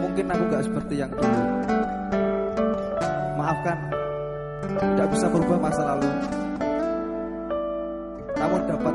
Mungkin aku gak seperti yang dulu Maafkan Tidak bisa berubah masa lalu Namun dapat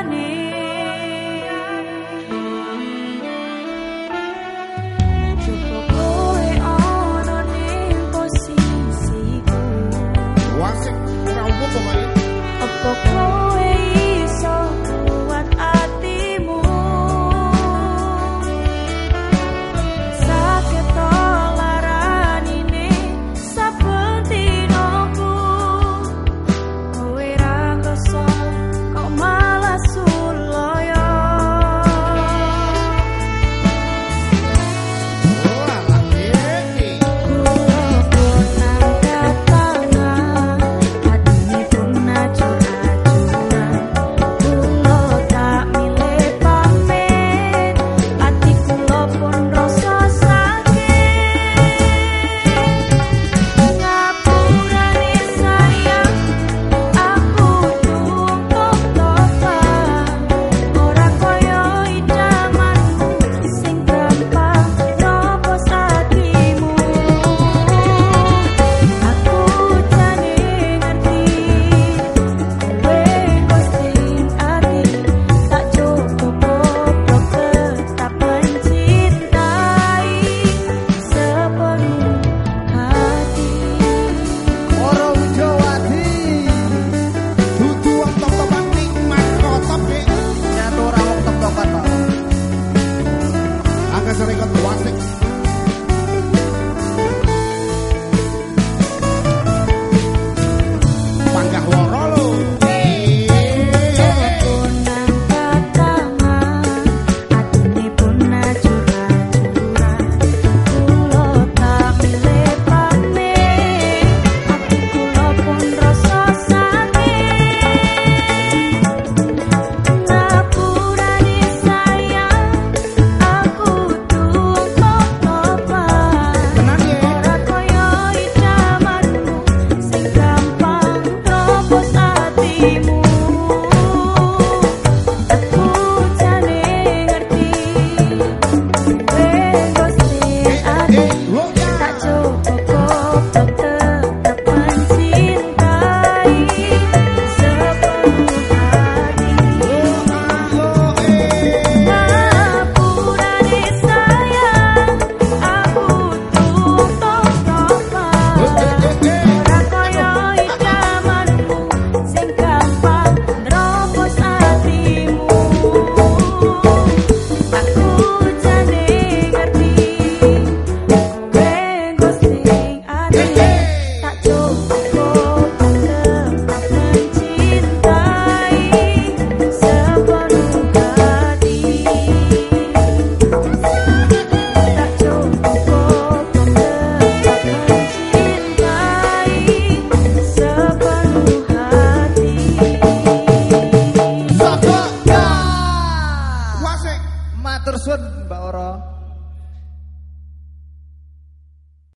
Resurrection 1 6. tersebut